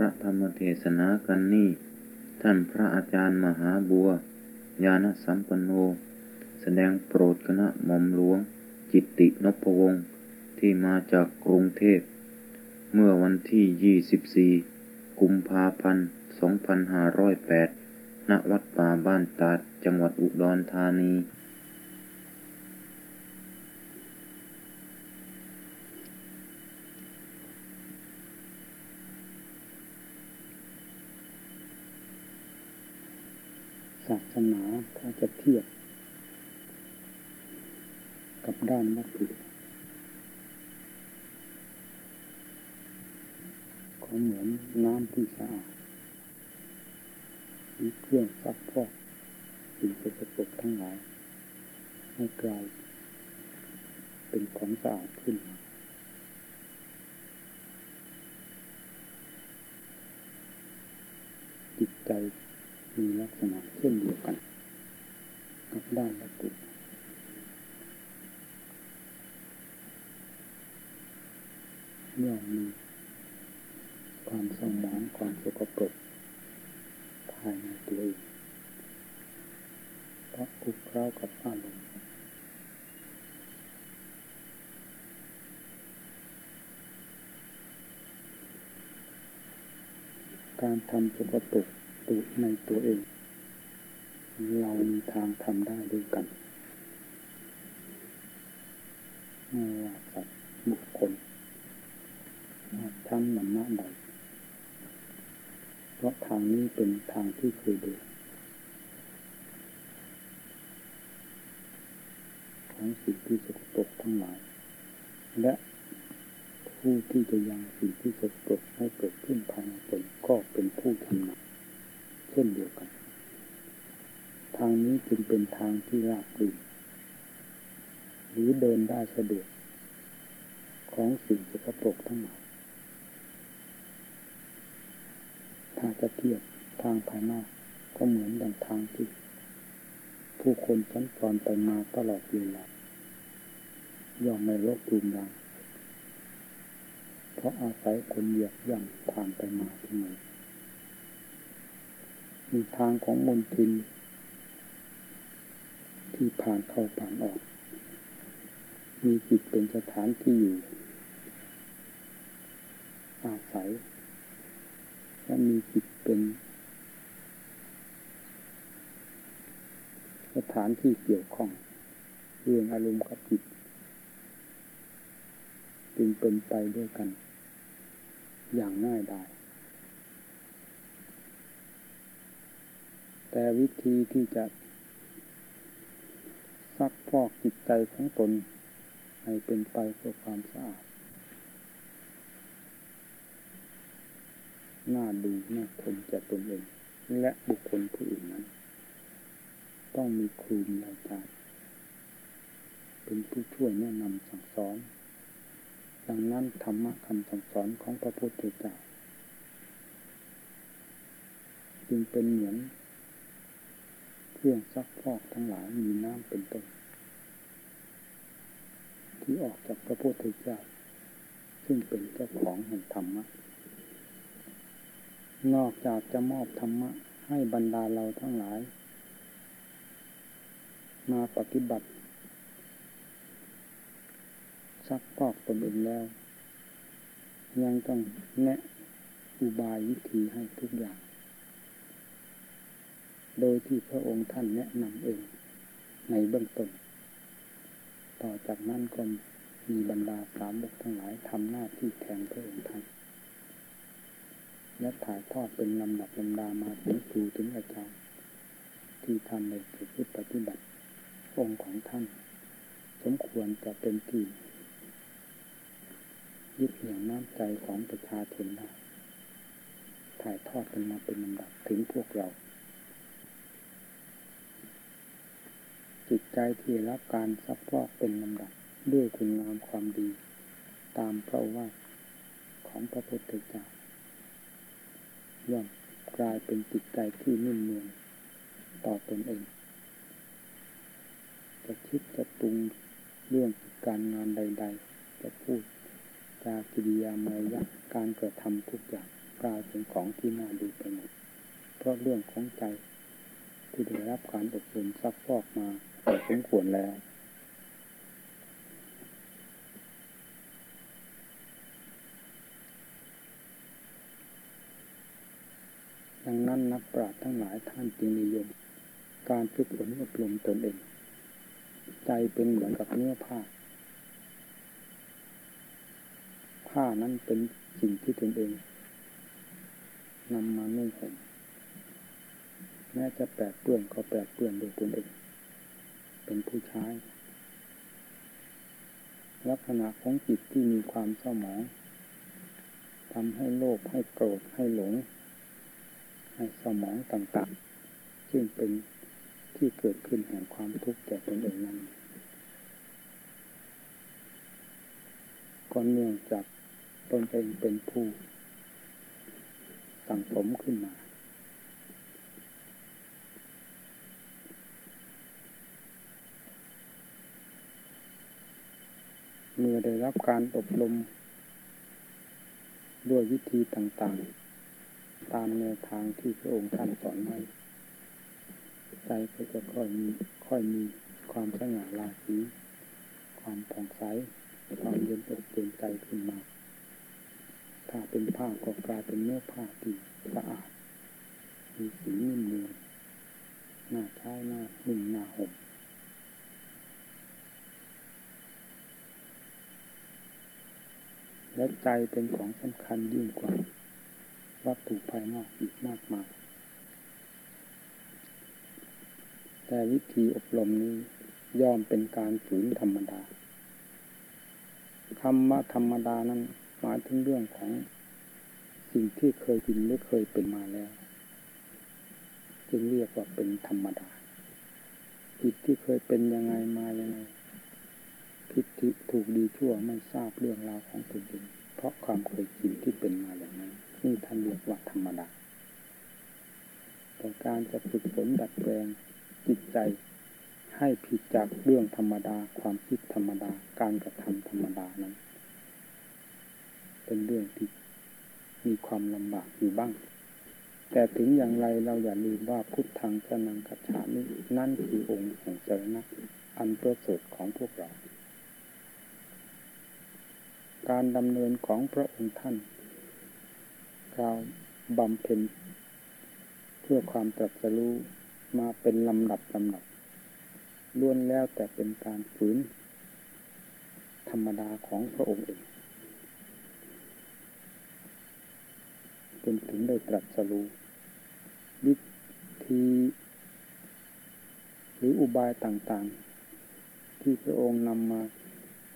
ระธรรมเทศนากันนี้ ท่านพระอาจารย์มหาบัว ญาณสัมปันโน แสดงโปรดคณะหม่อมหลวง จิตตินพวงศ์ที่มาจากกรุงเทพ เมื่อวันที่ 24 กุมภาพันธ์ 2508 ณ วัดป่าบ้านตาด จังหวัดอุดรธานีศาสนาถ้าจะเทียบ กับ ด้านวัตถุก็เหมือนน้ำที่สะอาดมีเครื่องซักฟอกสิ่งสกปรกทั้งหลาย ให้กลายเป็นของสะอาดขึ้นจิตใจมีลักษณะเช่นเดียวกัน กับด้านวัตถุ ย่อมมีความสมองความสกปรกภายในตัวเองเพราะคุกเข้ากับอารมณ์การทำสกปรกตุในตัวเอง เรามีทางทำได้ด้วยกันไม่ว่าสัตว์บุคคล ท่านมันนะใดเพราะทางนี้เป็นทางที่เคยเดินของสิ่งที่สกปรกทั้งหลาย และผู้ที่จะยังสิ่งที่สกปรกให้เกิดขึ้นภายในตนก็เป็นผู้ทำนำเช่นเดียวกัน ทางนี้จึงเป็นทางที่ราบรื่นหรือเดินได้สะดวกของสิ่งสกปรกทั้งหลาย ถ้าจะเทียบทางภายนอกก็เหมือนดังทางที่ ผู้คนสัญจรไปมาตลอดเวลาย่อมไม่ลบลุมรังเพราะอาศัยคนเหยียบย่ำผ่านไปมาเสมอมีทางของมนทิน ที่ผ่านเข้าผ่านออก มีจิตเป็นสถานที่อยู่ อาศัย และมีจิตเป็นสถานที่เกี่ยวข้องเรื่องอารมณ์กับจิต จึงเป็นไปด้วยกัน อย่างง่ายดายแต่วิธีที่จะซักพอกจิตใจของตน ให้เป็นไปเพื่อความสะอาด น่าดูน่าทนแก่ตนเอง และบุคคลผู้อื่นนั้น ต้องมีครูมีอาจารย์เป็นผู้ช่วยแนะนำสั่งสอนดังนั้นธรรมะคำสั่งสอนของพระพุทธเจ้าจึงเป็นเหมือนเครื่องซักฟอกทั้งหลายมีน้ำเป็นต้น ที่ออกจากพระพุทธเจ้า ซึ่งเป็นเจ้าของแห่งธรรมะ นอกจากจะมอบธรรมะให้บรรดาเราทั้งหลาย มาปฏิบัติซักฟอกตนเองแล้ว ยังต้องแนะอุบายวิธีให้ทุกอย่าง โดยที่พระองค์ท่านแนะนำเองในเบื้องต้น ต่อจากนั้นก็มีบรรดาสามบกทั้งหลายทำหน้าที่แทนพระองค์ท่าน และถ่ายทอดเป็นลำดับลำดามาถึงครูถึงอาจารย์ ที่ทำในประพฤติปฏิบัติ องค์ของท่าน สมควรจะเป็นที่ยึดเหนี่ยวน้ำใจของประชาชนได้ถ่ายทอดกันมาเป็นลำดับถึงพวกเรา จิตใจที่รับการซักฟอกเป็นลำดับด้วยคุณงามความดี ตามพระว่าของพระพุทธเจ้า ย่อมกลายเป็นจิตใจที่นิ่มเนืองต่อตนเองจะคิดจะปรุงเรื่องการงานใด ๆ จะพูดจากิริยามารยาการกระทำทุกอย่างกลายเป็นของที่น่าดูไปหมดเพราะเรื่องของใจที่ได้รับการอบรมซักฟอกมาสมควรแล้ว ดังนั้นนักปราชญ์ทั้งหลายท่านจึงนิยม การฝึกฝนอบรมตนเอง ใจเป็นเหมือนกับเนื้อผ้า ผ้านั้นเป็นสิ่งที่ตนเองนำมานุ่งห่มแม้จะแปดเปื้อนก็แปดเปื้อนโดยตนเอง เป็นผู้ใช้ลักษณะของจิตที่มีความเศร้าหมองทำให้โลภให้โกรธให้หลง ให้สมองต่างๆซึ่งเป็นที่เกิดขึ้นแห่งความทุกข์แก่ตนเองนั้นก็เนื่องจากตนเองเป็นผู้สั่งสมขึ้นมา เมื่อได้รับการอบรมด้วยวิธีต่างๆ ตามแนวทางที่พระองค์ท่านสอนไว้ใจก็จะค่อยมีค่อยมีความสง่าราศีความผ่องใสความเย็นอกเย็นใจขึ้นมา ถ้าเป็นผ้าก็กลายเป็นเนื้อผ้าที่สะอาด มีสีนิ่มเนียนหน้าใช้หน้าหนึ่งหน้าห่มและใจเป็นของสำคัญยิ่งกว่า วัตถุภายนอกอีกมากมาย แต่วิธีอบรมนี้ย่อมเป็นการฝืนธรรมดาคำว่าธรรมดานั้นหมายถึงเรื่องของสิ่งที่เคยกินหรือเคยเป็นมาแล้ว จึงเรียกว่าเป็นธรรมดาจิตที่เคยเป็นยังไงมายังไงคิดที่ถูกดีชั่วไม่ทราบเรื่องราวของตนเองเพราะความเคยชินที่เป็นมาอย่างนั้น นี่ท่านเรียกว่าธรรมดาแต่การจะฝึกฝนดัดแปลงจิตใจ ให้ผิดจากเรื่องธรรมดา ความคิดธรรมดา การกระทำธรรมดานั้น เป็นเรื่องที่มีความลำบากอยู่บ้าง แต่ถึงอย่างไรเราอย่าลืมว่าพุทธังสนังกัจฉามินั่นคือองค์แห่งเจรณะอันประเสริฐของพวกเรา การดำเนินของพระองค์ท่าน กล่าบำเพ็ญเพื่อความตรัสรู้มาเป็นลำดับลำดับล้วนแล้วแต่เป็นการฝืน ธรรมดาของพระองค์เองจนถึงได้ตรัสรู้วิธีหรืออุบายต่างๆ ที่พระองค์นำมา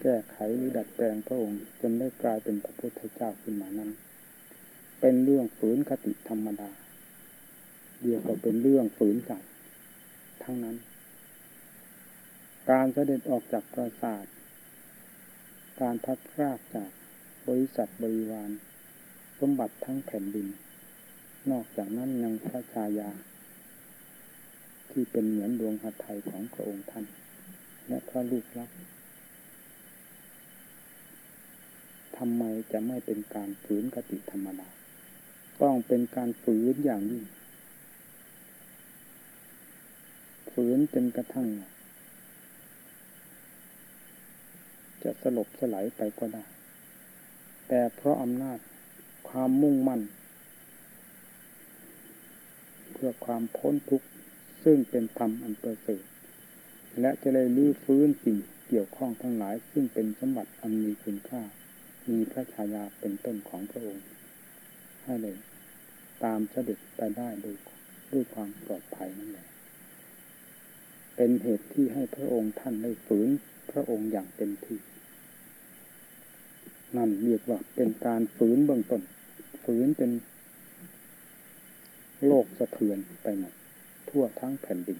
แก้ไขหรือดัดแปลงพระองค์จนได้กลายเป็นพระพุทธเจ้าขึ้นมานั้น เป็นเรื่องฝืนคติธรรมดา เดียวก็เป็นเรื่องฝืนใจทั้งนั้น การเสด็จออกจากปราสาท การพัดพรากจากบริษัทบริวารสมบัติทั้งแผ่นดิน นอกจากนั้นยังพระชายา ที่เป็นเหมือนดวงหัตถ์ของพระองค์ท่าน และพระลูกรักทำไมจะไม่เป็นการฝืนกติธรรมดา ต้องเป็นการฝืนอย่างยิ่งฝืนจนกระทั่ง จะสลบสลายไปก็ได้ แต่เพราะอำนาจความมุ่งมั่น เพื่อความพ้นทุกข์ ซึ่งเป็นธรรมอันประเสริฐและจะได้ลื้อฟื้นสิ่งเกี่ยวข้องทั้งหลาย ซึ่งเป็นสมบัติอันมีคุณค่า มีพระชายาเป็นต้นของพระองค์ ให้เลยตามเสด็จไปได้โดยด้วยความปลอดภัยนั่นแหละ เป็นเหตุที่ให้พระองค์ท่านได้ฝืนพระองค์อย่างเต็มที่ นั่นเรียกว่าเป็นการฝืนเบื้องต้น ฝืนเป็นโลกสะเทือนไปหมดทั่วทั้งแผ่นดิน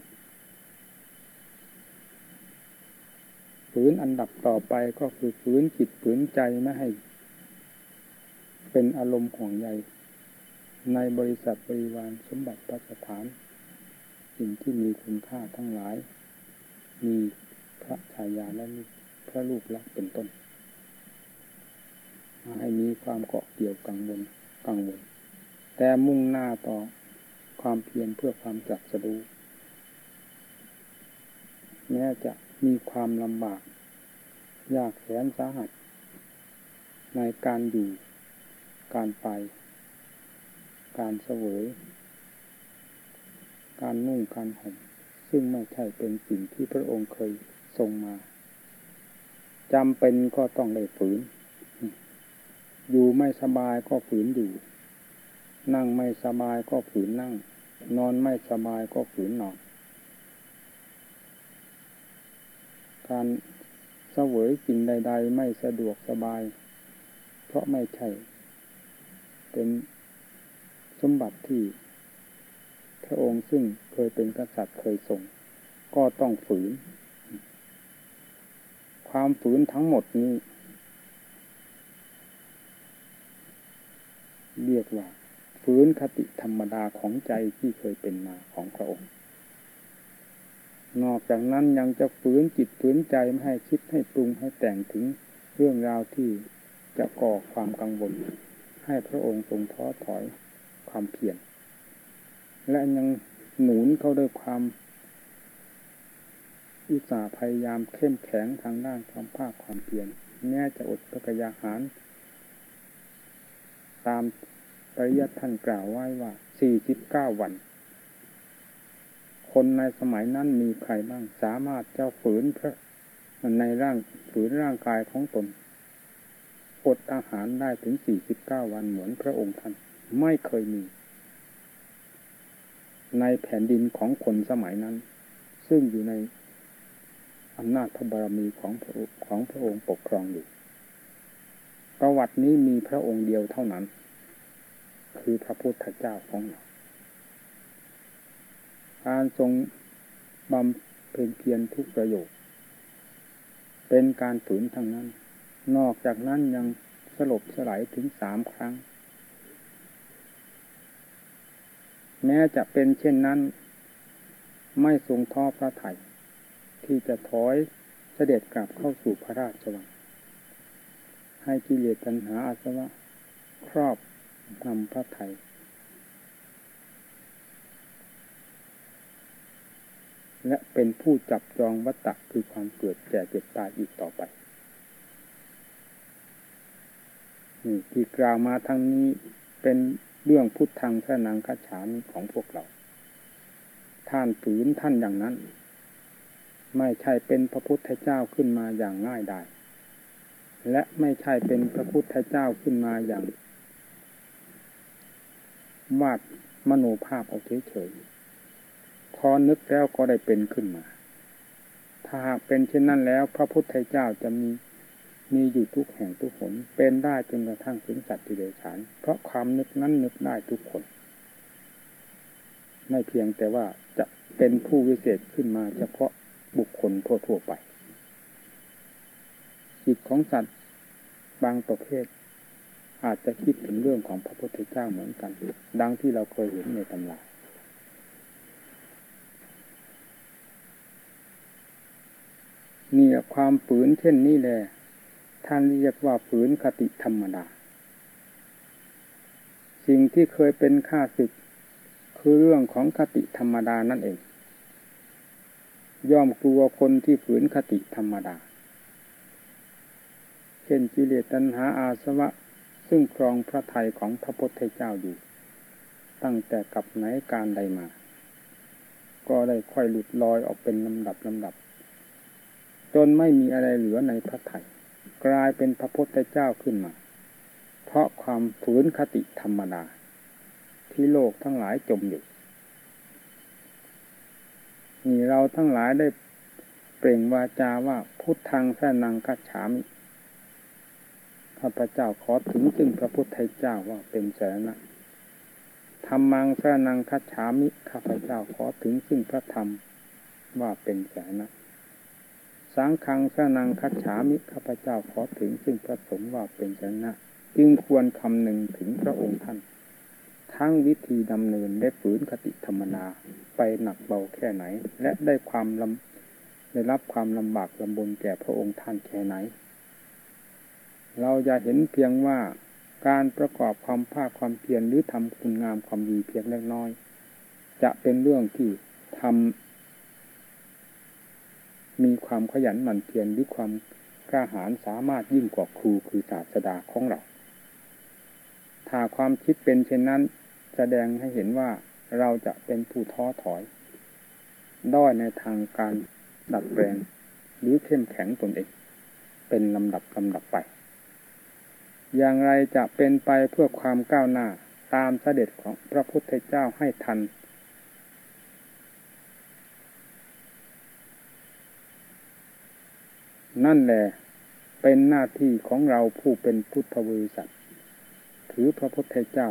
ฝืนอันดับต่อไปก็คือฝืนจิตฝืนใจไม่ให้ เป็นอารมณ์ห่วงใยในบริษัทบริวารสมบัติพัสถาน สิ่งที่มีคุณค่าทั้งหลาย มีพระชายาและพระลูกลักเป็นต้นมาให้มีความเกาะเกี่ยวกังวลกังวล แต่มุ่งหน้าต่อความเพียรเพื่อความจัดสรู้แม้จะมีความลำบาก ยากแสนสาหัส ในการอยู่ การไป การเสวย การนุ่งการห่ม ซึ่งไม่ใช่เป็นสิ่งที่พระองค์เคยทรงมาจำเป็นก็ต้องได้ฝืน อยู่ไม่สบายก็ฝืนอยู่ นั่งไม่สบายก็ฝืนนั่ง นอนไม่สบายก็ฝืนนอน การเสวยสิ่งใด ๆ ไม่สะดวกสบาย เพราะไม่ใช่ เป็นสมบัติที่ พระองค์ซึ่งเคยเป็นกษัตริย์เคยทรงก็ต้องฝืน ความฝืนทั้งหมดนี้ เรียกว่า ฝืนคติธรรมดาของใจที่เคยเป็นมาของพระองค์ นอกจากนั้นยังจะฝืนจิตฝืนใจไม่ให้คิดให้ปรุงให้แต่งถึงเรื่องราวที่จะก่อความกังวล ให้พระองค์ทรงท้อถอยความเพียรและยังหนุนเขาด้วยความ อุตสาห์พยายามเข้มแข็งทางด้านความภาคความเพียรแม้จะอดพระกยาหาร ตามปริยัติท่านกล่าวไว้ว่าสี่สิบเก้าวัน คนในสมัยนั้นมีใครบ้างสามารถเจ้าฝืนพระในร่างฝืนร่างกายของตน อดอาหารได้ถึงสี่สิบเก้าวันเหมือนพระองค์ท่านไม่เคยมี ในแผ่นดินของคนสมัยนั้น ซึ่งอยู่ในอำนาจพระบารมีของพระของพระองค์ปกครองอยู่ ประวัตินี้มีพระองค์เดียวเท่านั้น คือพระพุทธเจ้าของเราการทรงบำเพ็ญเพียรทุกประโยค เป็นการฝืนทางนั้น นอกจากนั้นยังสลบสลายถึงสามครั้ง แม้จะเป็นเช่นนั้น ไม่ทรงท้อพระไถ่ที่จะถอยเสด็จกลับเข้าสู่พระราชวัง ให้กิเลสตัณหาอาสวะ ครอบนำพระไทยและเป็นผู้จับจองวัตตะคือความเกิดแก่เจ็บตายอีกต่อไปนี่ ที่กล่าวมาทั้งนี้เป็นเรื่องพุทธังพระนางคัจฉามของพวกเรา ท่านฝืนท่านอย่างนั้น ไม่ใช่เป็นพระพุทธเจ้าขึ้นมาอย่างง่ายดายและไม่ใช่เป็นพระพุทธเจ้าขึ้นมาอย่างวาดมโนภาพเอาเฉยๆพอนึกแล้วก็ได้เป็นขึ้นมา ถ้าหากเป็นเช่นนั้นแล้ว พระพุทธเจ้าจะมี มีอยู่ทุกแห่งทุกหนเป็นได้จนกระทั่งถึงสัตว์ที่เดชาน เพราะความนึกนั้นนึกได้ทุกคน ไม่เพียงแต่ว่าจะเป็นผู้วิเศษขึ้นมาเฉพาะบุคคลทั่วๆไป จิตของสัตว์บางประเภท อาจจะคิดถึงเรื่องของพระพุทธเจ้าเหมือนกัน ดังที่เราเคยเห็นในตำราเนี่ความฝืนเช่นนี้แหละ ท่านเรียกว่าฝืนคติธรรมดา สิ่งที่เคยเป็นข้าศึก คือเรื่องของคติธรรมดานั่นเอง ย่อมกลัวคนที่ฝืนคติธรรมดา เช่นกิเลสตัณหาอาสวะ ซึ่งครองพระทัยของพระพุทธเจ้าอยู่ ตั้งแต่กับไหนการใดมา ก็ได้ค่อยหลุดลอยออกเป็นลำดับลำดับ จนไม่มีอะไรเหลือในพระทัย กลายเป็นพระพุทธเจ้าขึ้นมา เพราะความฝืนคติธรรมดาที่โลกทั้งหลายจมอยู่นี่เราทั้งหลายได้เปล่งวาจาว่าพุทธังแสนังกัจฉามิข้าพเจ้าขอถึงจึงพระพุทธเจ้าว่าเป็นแสนะธรรมังแสนังคัจฉามิข้าพเจ้าขอถึงซึ่งพระธรรมว่าเป็นแสนะ สังฆังสนังคัจฉามิข้าพเจ้าขอถึงซึ่งพระสงฆ์ว่าเป็นแสนะ จึงควรคำหนึ่งถึงพระองค์ท่าน ทั้งวิธีดำเนินได้ฝืนคติธรรมนาไปหนักเบาแค่ไหน และได้ความลำได้รับความลำบากลำบนแก่พระองค์ท่านแค่ไหน เราจะเห็นเพียงว่าการประกอบความภาคความเพียรหรือทำคุณงามความดีเพียงเล็กน้อย จะเป็นเรื่องที่ทำ มีความขยันหมั่นเพียรหรือความกล้าหาญสามารถยิ่งกว่าครูคือศาสดาของเรา ถ้าความคิดเป็นเช่นนั้น แสดงให้เห็นว่าเราจะเป็นผู้ท้อถอย ด้อยในทางการดัดแปลงหรือเข้มแข็งตนเอง เป็นลำดับลำดับไป อย่างไรจะเป็นไปเพื่อความก้าวหน้าตามเสด็จของพระพุทธเจ้าให้ทัน นั่นแหละเป็นหน้าที่ของเราผู้เป็นพุทธบริษัทถือพระพุทธเจ้า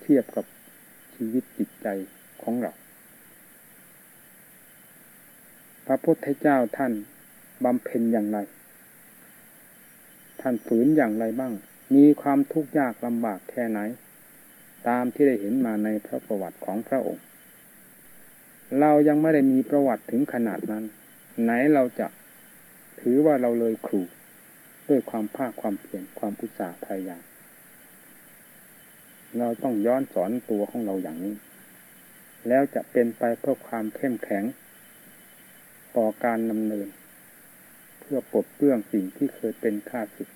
เทียบกับชีวิตจิตใจของเรา พระพุทธเจ้าท่านบำเพ็ญอย่างไร ท่านฝืนอย่างไรบ้าง มีความทุกข์ยากลำบากแค่ไหน ตามที่ได้เห็นมาในพระประวัติของพระองค์ เรายังไม่ได้มีประวัติถึงขนาดนั้น ไหนเราจะถือว่าเราเลยครู ด้วยความภาคความเพียรความอุตสาห์พยายามเราต้องย้อนสอนตัวของเราอย่างนี้ แล้วจะเป็นไปเพื่อความเข้มแข็ง ต่อการดำเนิน เพื่อปลดเปลื้องสิ่งที่เคยเป็นข้าศึก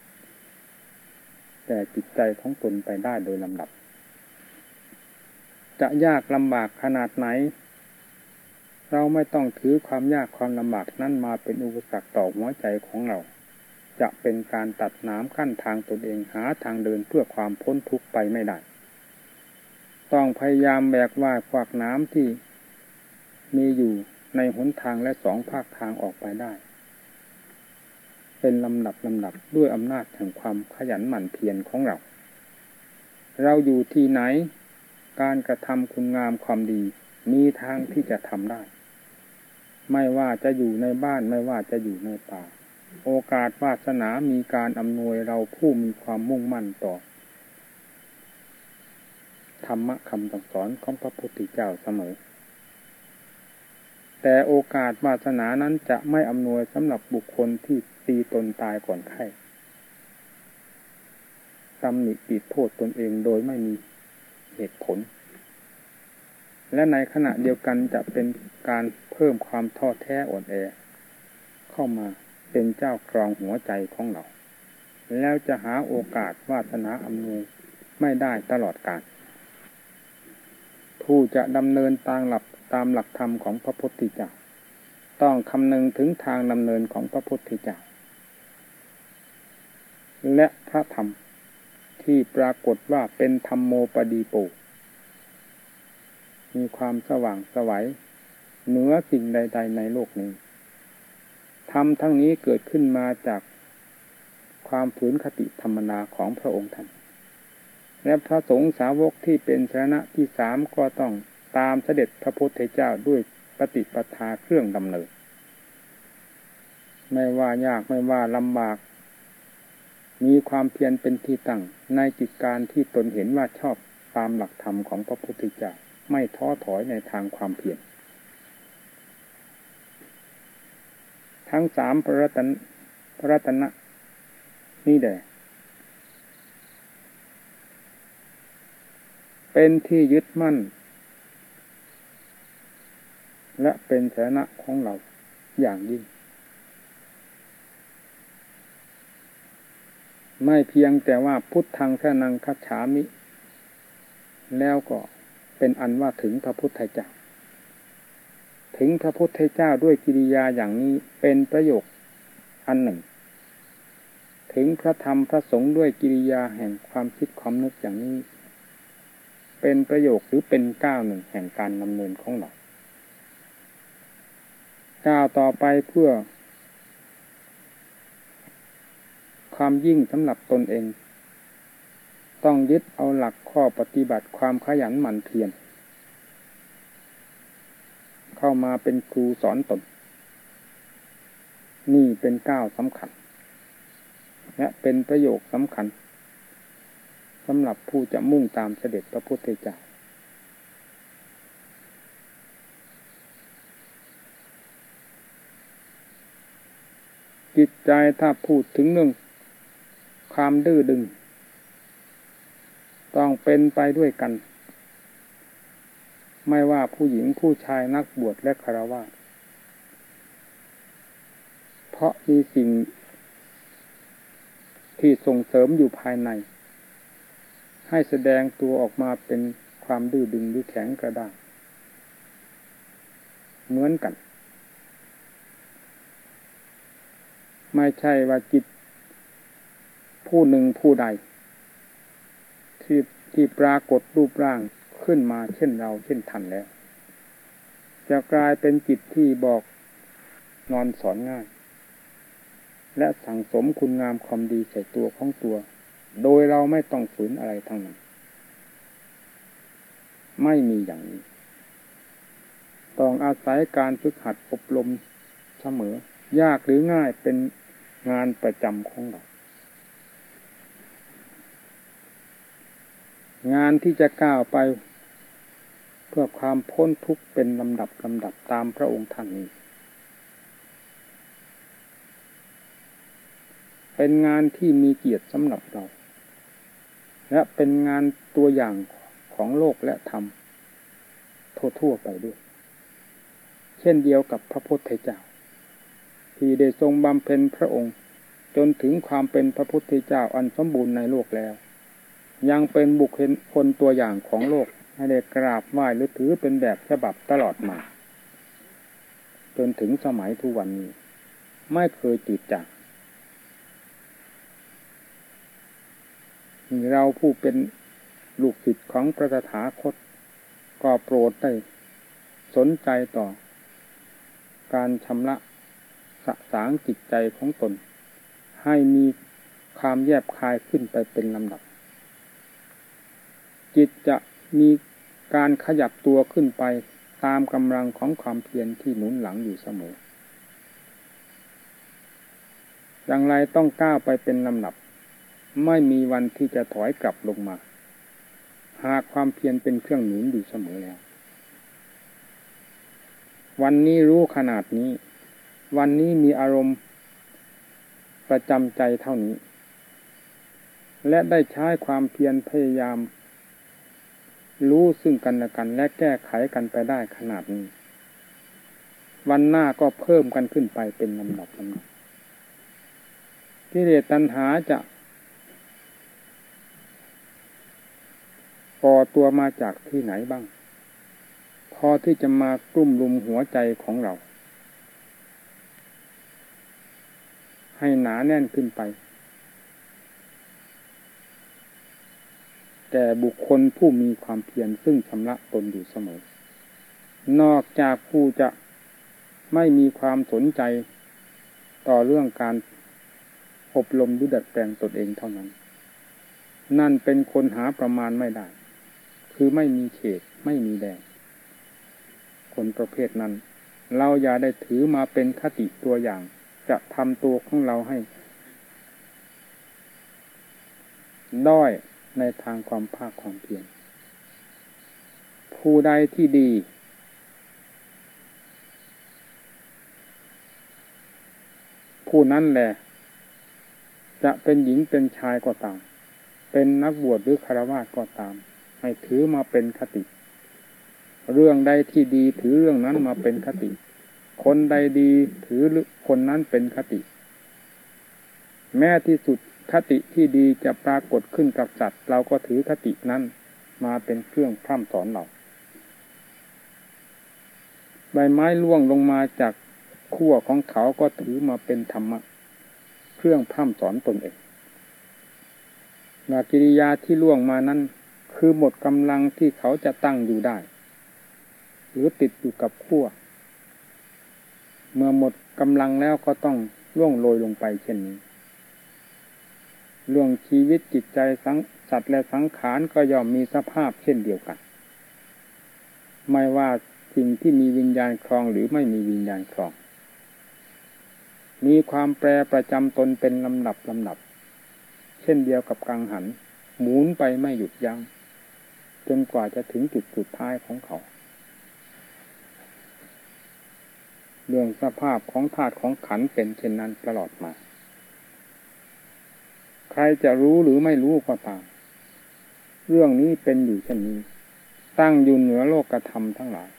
แต่จิตใจของตนไปได้โดยลำดับ จะยากลำบากขนาดไหน เราไม่ต้องถือความยากความลำบากนั้นมาเป็นอุปสรรคต่อหัวใจของเรา จะเป็นการตัดน้ำขั้นทางตนเองหาทางเดินเพื่อความพ้นทุกข์ไปไม่ได้ ต้องพยายามแบกว่าขวากน้ำที่มีอยู่ในหนทางและสองภาคทางออกไปได้ เป็นลำดับลำดับด้วยอำนาจแห่งความขยันหมั่นเพียรของเรา เราอยู่ที่ไหน การกระทำคุณงามความดี มีทางที่จะทำได้ ไม่ว่าจะอยู่ในบ้านไม่ว่าจะอยู่ในป่า โอกาสวาสนามีการอำนวยเราผู้มีความมุ่งมั่นต่อ ธรรมะคำสั่งสอนของพระพุทธเจ้าเสมอ แต่โอกาสวาสนานั้นจะไม่อำนวยสำหรับบุคคลที่ตีตนตายก่อนไข้ตำหนิติดโทษตนเองโดยไม่มีเหตุผล และในขณะเดียวกันจะเป็นการ เพิ่มความท้อแท้อ่อนแอ เข้ามาเป็นเจ้าครองหัวใจของเรา แล้วจะหาโอกาสวาสนาอำนวยไม่ได้ตลอดกาลผู้จะดำเนินตามหลักตามหลักธรรมของพระพุทธเจ้าต้องคำนึงถึงทางดำเนินของพระพุทธเจ้าและพระธรรมที่ปรากฏว่าเป็นธรรมโมปดีโป มีความสว่างสวัย เหนือสิ่งใด ๆ ในโลกนี้ธรรมทั้งนี้เกิดขึ้นมาจากความฝืนคติธรรมนาของพระองค์ท่านและพระสงฆ์สาวกที่เป็นชนะที่สามก็ต้องตามเสด็จพระพุทธเจ้าด้วยปฏิปทาเครื่องดำเนิน ไม่ว่ายากไม่ว่าลำบาก มีความเพียรเป็นที่ตั้งในจิตการที่ตนเห็นว่าชอบตามหลักธรรมของพระพุทธเจ้าไม่ท้อถอยในทางความเพียร ทั้งสามพระรัตนพระรัตนะ นี่แหละเป็นที่ยึดมั่น และเป็นสาระของเราอย่างยิ่ง ไม่เพียงแต่ว่าพุทธังสนังคัจฉามิ แล้วก็เป็นอันว่าถึงพระพุทธเจ้า ถึงพระพุทธเจ้าด้วยกิริยาอย่างนี้เป็นประโยคอันหนึ่ง ถึงพระธรรมพระสงฆ์ด้วยกิริยาแห่งความคิดความนึกอย่างนี้ เป็นประโยคหรือเป็นก้าวหนึ่งแห่งการดำเนินของเราก้าวต่อไปเพื่อ ความยิ่งสำหรับตนเอง ต้องยึดเอาหลักข้อปฏิบัติความขยันหมั่นเพียร เข้ามาเป็นครูสอนตน นี่เป็นก้าวสำคัญ และเป็นประโยคสำคัญสำหรับผู้จะมุ่งตามเสด็จพระพุทธเจ้าจิตใจถ้าพูดถึงเรื่องความดื้อดึง ต้องเป็นไปด้วยกัน ไม่ว่าผู้หญิงผู้ชายนักบวชและคารวะเพราะมีสิ่งที่ส่งเสริมอยู่ภายใน ให้แสดงตัวออกมาเป็นความดื้อดึงหรือแข็งกระด้างเหมือนกัน ไม่ใช่ว่าจิต ผู้หนึ่งผู้ใด ที่ที่ปรากฏรูปร่าง ขึ้นมาเช่นเราเช่นทันแล้ว จะกลายเป็นจิตที่บอกนอนสอนง่าย และสั่งสมคุณงามความดีใส่ตัวของตัว โดยเราไม่ต้องฝืนอะไรทั้งนั้น ไม่มีอย่างนี้ ต้องอาศัยการฝึกหัดอบรมเสมอ ยากหรือง่ายเป็นงานประจำของเรางานที่จะก้าวไป พื่อความพ้นทุกข์เป็นลำดับลำดับตามพระองค์ท่านนี้ เป็นงานที่มีเกียรติสำหรับเรา และเป็นงานตัวอย่างของโลกและธรรม ทั่วๆไปด้วย เช่นเดียวกับพระพุทธเจ้า ที่ได้ทรงบำเพ็ญพระองค์ จนถึงความเป็นพระพุทธเจ้าอันสมบูรณ์ในโลกแล้ว ยังเป็นบุคคลตัวอย่างของโลก ให้ได้กราบไหว้หรือถือเป็นแบบฉบับตลอดมา จนถึงสมัยทุกวันนี้ ไม่เคยจืดจางเราผู้เป็นลูกศิษย์ของพระตถาคต ก็โปรดได้สนใจต่อ การชำระสะสางจิตใจของตน ให้มีความแยบคายขึ้นไปเป็นลำดับ จิตจะ มีการขยับตัวขึ้นไปตามกำลังของความเพียรที่หนุนหลังอยู่เสมอ อย่างไรต้องก้าวไปเป็นลำดับ ไม่มีวันที่จะถอยกลับลงมา หากความเพียรเป็นเครื่องหนุนอยู่เสมอแล้ว วันนี้รู้ขนาดนี้ วันนี้มีอารมณ์ประจำใจเท่านี้ และได้ใช้ความเพียรพยายาม รู้ซึ่งกันและกัน และแก้ไขกันไปได้ขนาดนี้ วันหน้าก็เพิ่มกันขึ้นไปเป็นลำดับลำดับกิเลสตัณหาจะก่อตัวมาจากที่ไหนบ้าง พอที่จะมากลุ่มลุมหัวใจของเรา ให้หนาแน่นขึ้นไป ก่บุคคลผู้มีความเพียรซึ่งชำระตนอยู่เสมอ นอกจากผู้จะไม่มีความสนใจต่อเรื่องการอบรมดุดัดแปลงตนเองเท่านั้น นั่นเป็นคนหาประมาณไม่ได้ คือไม่มีเขตไม่มีแดง คนประเภทนั้น เราอย่าได้ถือมาเป็นคติตัวอย่าง จะทำตัวของเราให้ ด้อย ในทางความภาคความเพียรผู้ใดที่ดี ผู้นั้นแหละ จะเป็นหญิงเป็นชายก็ตาม เป็นนักบวชหรือคารวะก็ตาม ให้ถือมาเป็นคติ เรื่องใดที่ดีถือเรื่องนั้นมาเป็นคติ คนใดดีถือคนนั้นเป็นคติ แม้ที่สุด คติที่ดีจะปรากฏขึ้นกับสัตว์ เราก็ถือคตินั้นมาเป็นเครื่องพร่ำสอนเรา ใบไม้ล่วงลงมาจากขั้วของเขาก็ถือมาเป็นธรรมะ เครื่องพร่ำสอนตนเองนากิริยาที่ล่วงมานั้น คือหมดกำลังที่เขาจะตั้งอยู่ได้ หรือติดอยู่กับขั้วเมื่อหมดกำลังแล้วก็ต้องล่วงโรยลงไปเช่นนี้ เรื่องชีวิตจิตใจสังสัตว์และสังขารก็ย่อมมีสภาพเช่นเดียวกัน ไม่ว่าสิ่งที่มีวิญญาณครองหรือไม่มีวิญญาณครอง มีความแปรประจำตนเป็นลำดับลำดับ เช่นเดียวกับกังหัน หมุนไปไม่หยุดยัง้งจนกว่าจะถึงจุดสุดท้ายของเขา เรื่องสภาพของธาตุของขันเป็นเช่นนั้นตลอดมา ใครจะรู้หรือไม่รู้ก็ตาม เรื่องนี้เป็นอยู่เช่นนี้ ตั้งอยู่เหนือโลกธรรมทั้งหลาย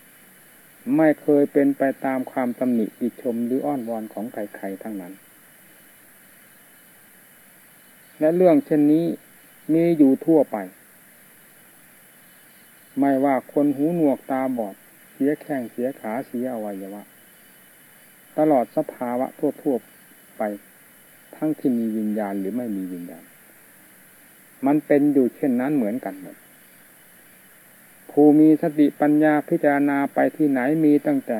ไม่เคยเป็นไปตามความตำหนิติชมหรืออ้อนวอนของใครๆทั้งนั้น และเรื่องเช่นนี้มีอยู่ทั่วไป ไม่ว่าคนหูหนวกตาบอด เสียแข้งเสียขาเสียอวัยวะ ตลอดสภาวะทั่วๆไป ทั้งที่มีวิญญาณหรือไม่มีวิญญาณ มันเป็นอยู่เช่นนั้นเหมือนกันหมดผู้มีสติปัญญาพิจารณาไปที่ไหนมีตั้งแต่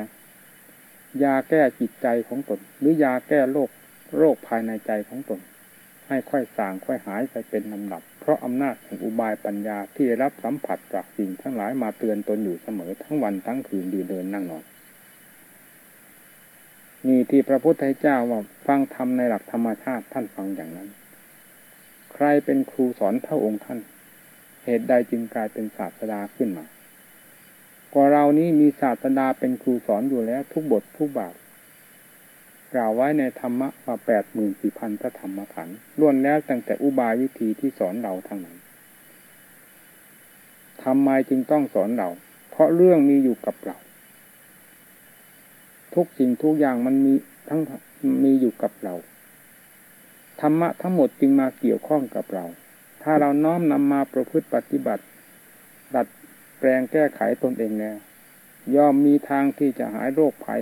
ยาแก้จิตใจของตน หรือยาแก้โรคโรคภายในใจของตน ให้ค่อยสางค่อยหายไปเป็นลำดับ เพราะอำนาจแห่งอุบายปัญญาที่รับสัมผัสจากสิ่งทั้งหลายมาเตือนตนอยู่เสมอทั้งวันทั้งคืนยืนเดินนั่งนอน นี่ที่พระพุทธเจ้าว่าฟังธรรมในหลักธรรมชาติท่านฟังอย่างนั้น ใครเป็นครูสอนพระองค์ท่าน เหตุใดจึงกลายเป็นศาสดาขึ้นมาก็เรานี้มีศาสดาเป็นครูสอนอยู่แล้วทุกบททุกบาทกล่าวไว้ในธรรมะว่าแปดหมื่นสี่พันพระธรรมขันธ์ล้วนแล้วตั้งแต่อุบายวิธีที่สอนเราทั้งนั้นทำไมจึงต้องสอนเรา เพราะเรื่องมีอยู่กับเรา ทุกสิ่งทุกอย่างมันมีทั้งมีอยู่กับเรา ธรรมะทั้งหมดจึงมาเกี่ยวข้องกับเรา ถ้าเราน้อมนำมาประพฤติปฏิบัติ ดัดแปลงแก้ไขตนเองแล้วย่อมมีทางที่จะหายโรคภัย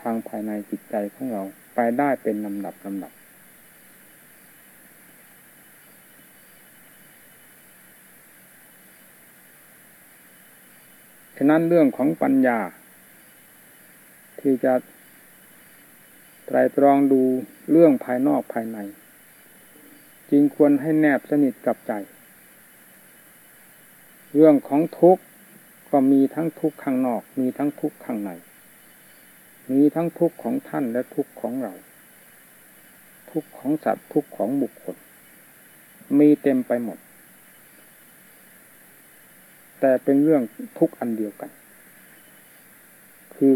ทางภายในจิตใจของเราไปได้เป็นลำดับลำดับ ฉะนั้นเรื่องของปัญญา ที่จะไตรตรองดูเรื่องภายนอกภายใน จึงควรให้แนบสนิทกับใจ เรื่องของทุกข์ก็มีทั้งทุกข์ข้างนอก มีทั้งทุกข์ข้างใน มีทั้งทุกข์ของท่านและทุกข์ของเรา ทุกข์ของสัตว์ทุกข์ของบุคคล มีเต็มไปหมด แต่เป็นเรื่องทุกข์อันเดียวกัน คือ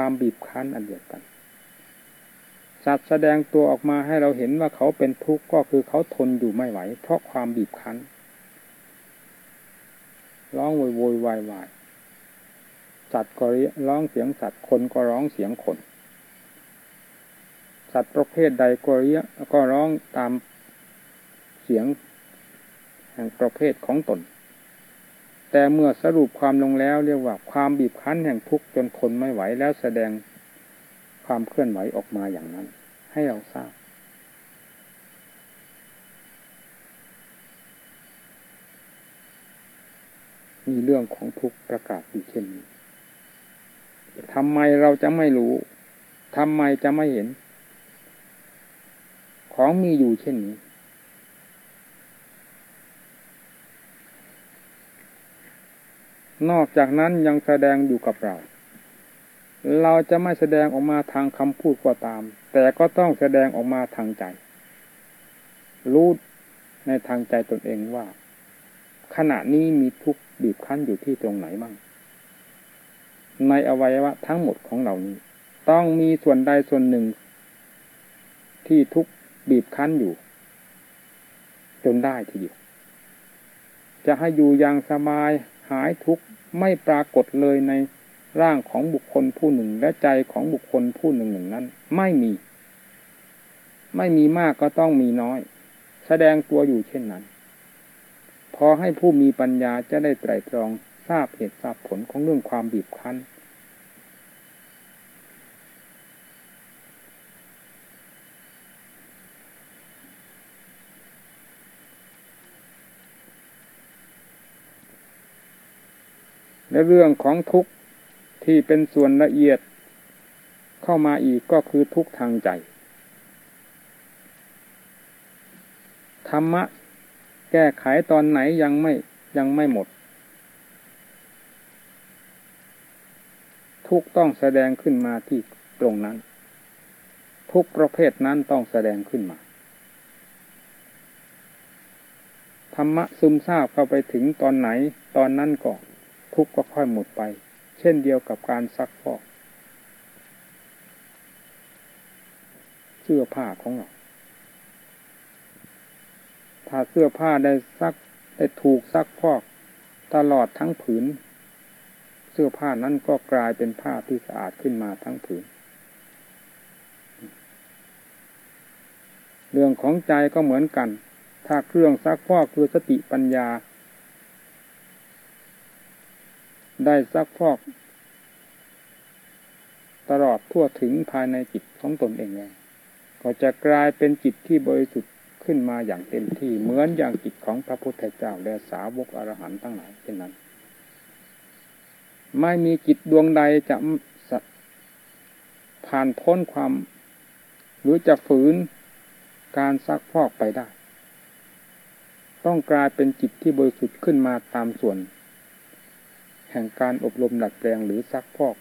ความบีบคั้นอันเดียวกัน สัตว์แสดงตัวออกมาให้เราเห็นว่าเขาเป็นทุกข์ก็คือเขาทนอยู่ไม่ไหว เพราะความบีบคั้น ร้องโวยโวยวายวายสัตว์ก็ร้องเสียงสัตว์คนก็ร้องเสียงคน สัตว์ประเภทใดก็เรียก็ร้องตามเสียงแห่งประเภทของตน แต่เมื่อสรุปความลงแล้วเรียกว่าความบีบคั้นแห่งทุกข์จนทนไม่ไหวแล้วแสดงความเคลื่อนไหวออกมาอย่างนั้น ให้เราทราบ มีเรื่องของทุกข์ประกาศอยู่เช่นนี้ทำไมเราจะไม่รู้ทำไมจะไม่เห็น ของมีอยู่เช่นนี้ นอกจากนั้นยังแสดงอยู่กับเรา เราจะไม่แสดงออกมาทางคำพูดก็ตาม แต่ก็ต้องแสดงออกมาทางใจ รู้ในทางใจตนเองว่า ขณะนี้มีทุกข์บีบคั้นอยู่ที่ตรงไหนบ้าง ในอวัยวะทั้งหมดของเรานี้ ต้องมีส่วนใดส่วนหนึ่ง ที่ทุกบีบคั้นอยู่ จนได้ทีเดียวจะให้อยู่อย่างสบาย หายทุกข์ไม่ปรากฏเลยในร่างของบุคคลผู้หนึ่งและใจของบุคคลผู้หนึ่งหนึ่งนั้น ไม่มี ไม่มีมากก็ต้องมีน้อย แสดงตัวอยู่เช่นนั้น พอให้ผู้มีปัญญาจะได้ไตรตรองทราบเหตุทราบผลของเรื่องความบีบคั้น และเรื่องของทุกข์ที่เป็นส่วนละเอียด เข้ามาอีกก็คือทุกข์ทางใจ ธรรมะ แก้ไขตอนไหนยังไม่ยังไม่หมด ทุกต้องแสดงขึ้นมาที่ตรงนั้น ทุกประเภทนั้นต้องแสดงขึ้นมา ธรรมะซึมซาบเข้าไปถึงตอนไหนตอนนั้นก็ ทุกข์ก็ค่อยหมดไป เช่นเดียวกับการซักฟอกเสื้อผ้าของเราถ้าเสื้อผ้าได้ซักได้ถูกซักพอกตลอดทั้งผืน เสื้อผ้านั้นก็กลายเป็นผ้าที่สะอาดขึ้นมาทั้งผืน เรื่องของใจก็เหมือนกัน ถ้าเครื่องซักพอกคือสติปัญญา ได้ซักพอก ตลอดทั่วถึงภายในจิตของตนเองแล้วก็จะกลายเป็นจิตที่บริสุทธิ์ขึ้นมาอย่างเต็มที่เหมือนอย่างจิตของพระพุทธเจ้าและสาวกอรหันต์ทั้งหลายเช่นนั้น ไม่มีจิตดวงใดจะผ่านพ้นความ หรือจะฝืนการซักพอกไปได้ ต้องกลายเป็นจิตที่บริสุทธิ์ขึ้นมาตามส่วน แห่งการอบรมดัดแปลงหรือซักพอก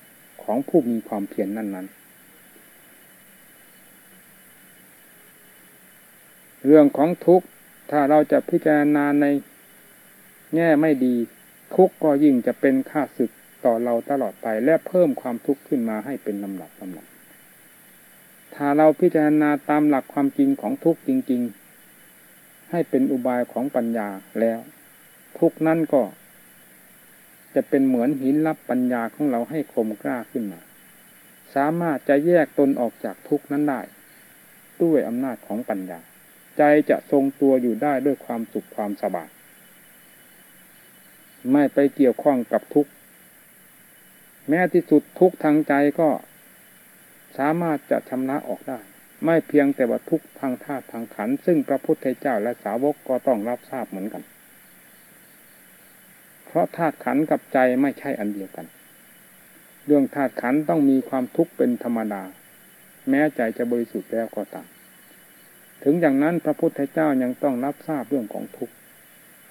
ของผู้มีความเพียรนนั้น ๆ เรื่องของทุกข์ถ้าเราจะพิจารณาในแง่ไม่ดี ทุกข์ก็ยิ่งจะเป็นค่าศึกต่อเราตลอดไปและเพิ่มความทุกข์ขึ้นมาให้เป็นลำดับลำดับถ้าเราพิจารณาตามหลักความจริงของทุกข์จริง ๆ ให้เป็นอุบายของปัญญาแล้ว ทุกนั้นก็ จะเป็นเหมือนหินรับปัญญาของเราให้คมกล้าขึ้นมา สามารถจะแยกตนออกจากทุกนั้นได้ ด้วยอำนาจของปัญญา ใจจะทรงตัวอยู่ได้ด้วยความสุขความสบายไม่ไปเกี่ยวข้องกับทุกข์แม้ที่สุดทุกทางใจก็สามารถจะชำระออกได้ ไม่เพียงแต่ว่าทุกทางธาตุทางขัน ซึ่งพระพุทธเจ้าและสาวกก็ต้องรับทราบเหมือนกัน เพราะธาตุขันกับใจไม่ใช่อันเดียวกัน เรื่องธาตุขันต้องมีความทุกข์เป็นธรรมดา แม้ใจจะบริสุทธิ์แล้วก็ตามถึงอย่างนั้นพระพุทธเจ้ายังต้องรับทราบเรื่องของทุกข์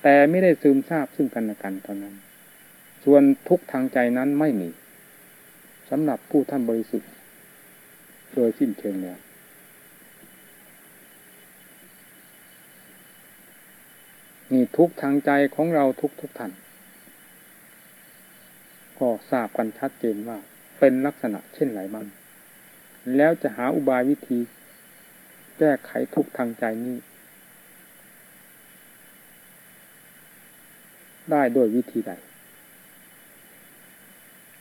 แต่ไม่ได้ซึมทราบซึ่งกันและกันเท่านั้น ส่วนทุกข์ทางใจนั้นไม่มีสำหรับผู้ท่านบริสุทธิ์ โดยสิ้นเชิงแล้วนี่ทุกทางใจของเราทุกทุกท่าน ก็ทราบกันชัดเจนว่าเป็นลักษณะเช่นไรบ้างแล้วจะหาอุบายวิธี แก้ไขทุกทางใจนี้ ได้ด้วยวิธีใด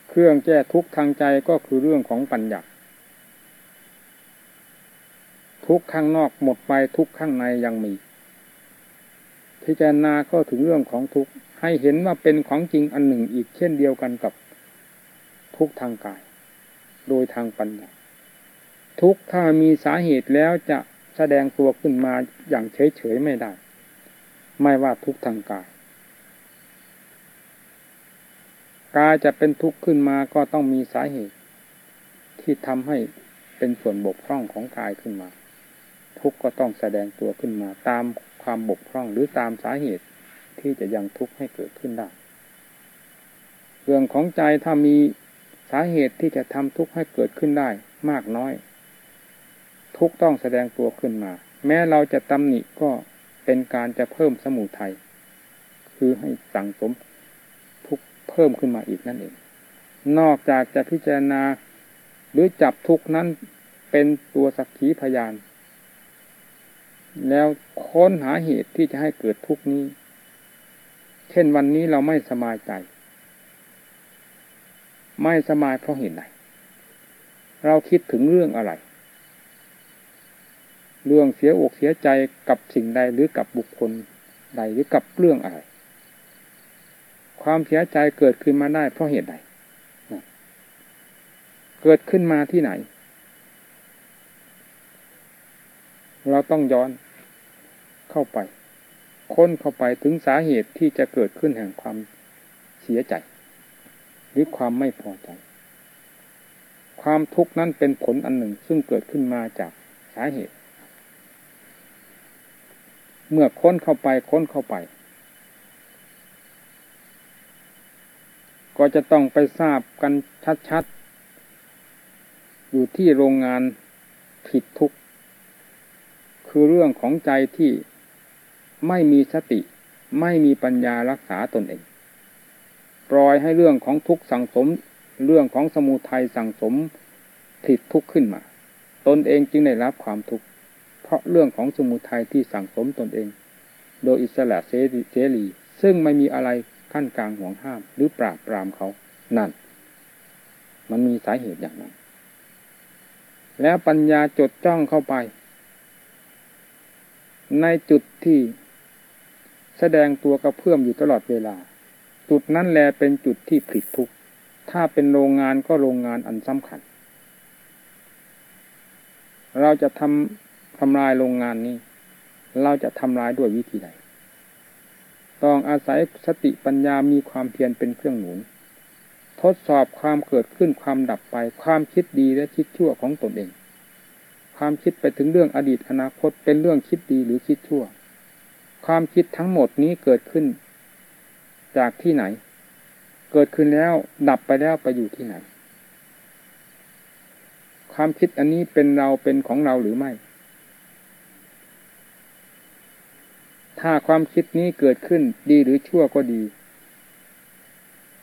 เครื่องแก้ทุกทางใจก็คือเรื่องของปัญญาทุกข้างนอกหมดไปทุกข้างในยังมีพิจารณาก็ถึงเรื่องของทุก ให้เห็นว่าเป็นของจริงอันหนึ่งอีกเช่นเดียวกันกับทุกทางกาย โดยทางปัญญาทุกถ้ามีสาเหตุแล้วจะแสดงตัวขึ้นมาอย่างเฉยๆไม่ได้ ไม่ว่าทุกทางกายกายจะเป็นทุกข์ขึ้นมาก็ต้องมีสาเหตุ ที่ทำให้เป็นส่วนบกพร่องของกายขึ้นมา ทุกข์ก็ต้องแสดงตัวขึ้นมาตามความบกพร่องหรือตามสาเหตุ ที่จะยังทุกข์ให้เกิดขึ้นได้ เรื่องของใจถ้ามีสาเหตุที่จะทำทุกข์ให้เกิดขึ้นได้ มากน้อย ทุกต้องแสดงตัวขึ้นมา แม้เราจะตำหนิก็เป็นการจะเพิ่มสมุทัยคือให้สั่งสมทุกเพิ่มขึ้นมาอีกนั่นเอง นอกจากจะพิจารณาหรือจับทุกนั้นเป็นตัวสักขีพยาน แล้วค้นหาเหตุที่จะให้เกิดทุกนี้ ช่นวันนี้เราไม่สบายใจ ไม่สบายเพราะเหตุใดเราคิดถึงเรื่องอะไร เรื่องเสียอกเสียใจกับสิ่งใดหรือกับบุคคลใดหรือกับเรื่องอะไร ความเสียใจเกิดขึ้นมาได้เพราะเหตุใดเกิดขึ้นมาที่ไหน เราต้องย้อนเข้าไป ค้นเข้าไปถึงสาเหตุที่จะเกิดขึ้นแห่งความเสียใจ หรือความไม่พอใจ ความทุกข์นั้นเป็นผลอันหนึ่งซึ่งเกิดขึ้นมาจากสาเหตุ เมื่อค้นเข้าไปค้นเข้าไป ก็จะต้องไปทราบกันชัดๆ อยู่ที่โรงงานผิดทุกคือเรื่องของใจที่ ไม่มีสติ ไม่มีปัญญารักษาตนเอง ปล่อยให้เรื่องของทุกสังสม เรื่องของสมุทัยสังสมผิดทุกข์ขึ้นมา ตนเองจึงได้รับความทุกข์เพราะเรื่องของสมุทัยที่สังสมตนเอง โดยอิสระเสรี ซึ่งไม่มีอะไรขั้นกลางห่วงห้าม หรือปราบปรามเขานั่น มันมีสาเหตุอย่างนั้น แล้วปัญญาจดจ้องเข้าไป ในจุดที่ แสดงตัวกระเพื่อมอยู่ตลอดเวลา จุดนั้นแลเป็นจุดที่ผิดทุกถ้าเป็นโรงงานก็โรงงานอันสำคัญ เราจะทำทำลายโรงงานนี้ เราจะทำลายด้วยวิธีใดต้องอาศัยสติปัญญามีความเพียรเป็นเครื่องหนุน ทดสอบความเกิดขึ้นความดับไป ความคิดดีและคิดชั่วของตนเอง ความคิดไปถึงเรื่องอดีตอนาคตเป็นเรื่องคิดดีหรือคิดชั่ว ความคิดทั้งหมดนี้เกิดขึ้น จากที่ไหน เกิดขึ้นแล้วดับไปแล้วไปอยู่ที่ไหน ความคิดอันนี้เป็นเราเป็นของเราหรือไม่ ถ้าความคิดนี้เกิดขึ้นดีหรือชั่วก็ดี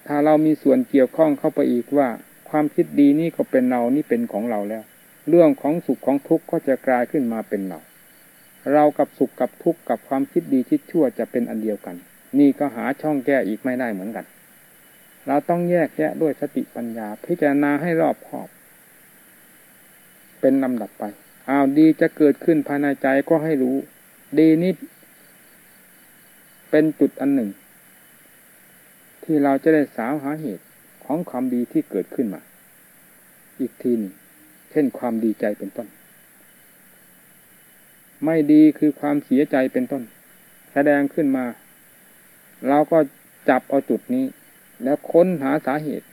ถ้าเรามีส่วนเกี่ยวข้องเข้าไปอีกว่า ความคิดดีนี่ก็เป็นเรานี่เป็นของเราแล้ว เรื่องของสุขของทุกข์ก็จะกลายขึ้นมาเป็นเรา เรากับสุขกับทุกข์กับความคิดดีคิดชั่วจะเป็นอันเดียวกัน นี่ก็หาช่องแก้อีกไม่ได้เหมือนกัน เราต้องแยกแยะด้วยสติปัญญา พิจารณาให้รอบขอบ เป็นลำดับไปอ้าวดีจะเกิดขึ้นภายในใจก็ให้รู้ ดีนี้เป็นจุดอันหนึ่ง ที่เราจะได้สาวหาเหตุของความดีที่เกิดขึ้นมา อีกทีนึงเช่นความดีใจเป็นต้น ไม่ดีคือความเสียใจเป็นต้น แสดงขึ้นมา เราก็จับเอาจุดนี้ แล้วค้นหาสาเหตุ